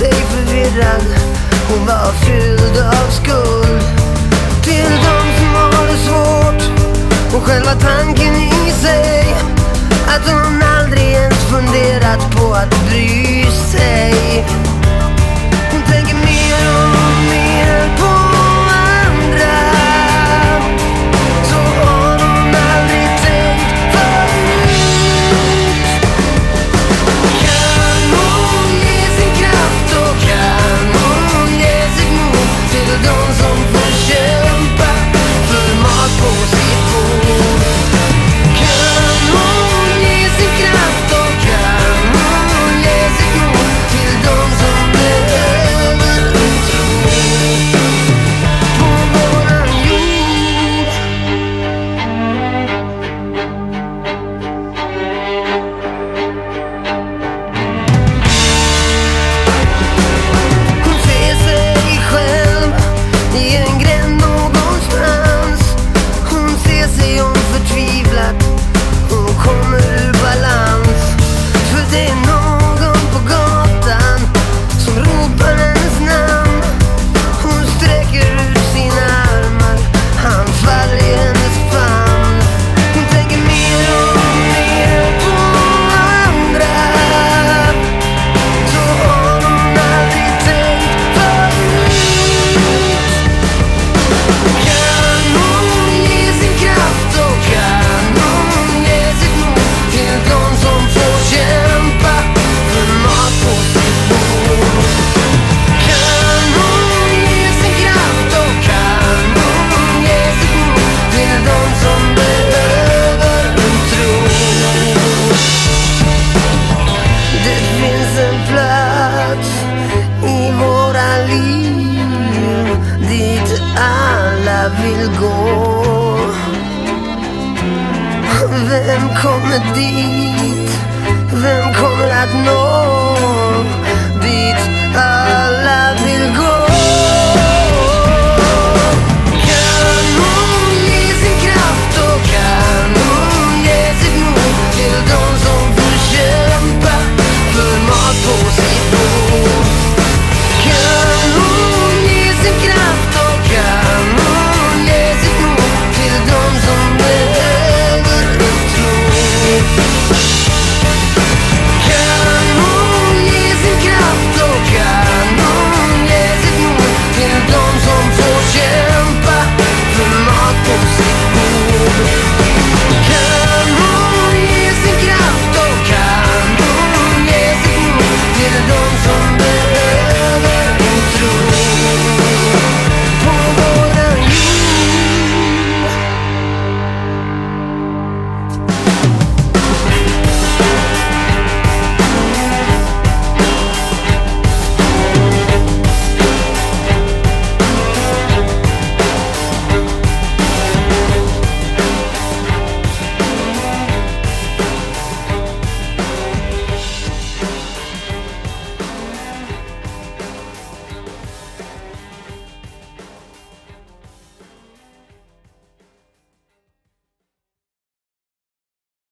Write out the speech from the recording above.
sig förvirrad. Hon var fylld av skuld. Till dem som har det svårt. Och själva tanken i sig. Att hon aldrig ens funderat på att bry sig. vill gå. Vem kommer dit? Vem kommer att nå?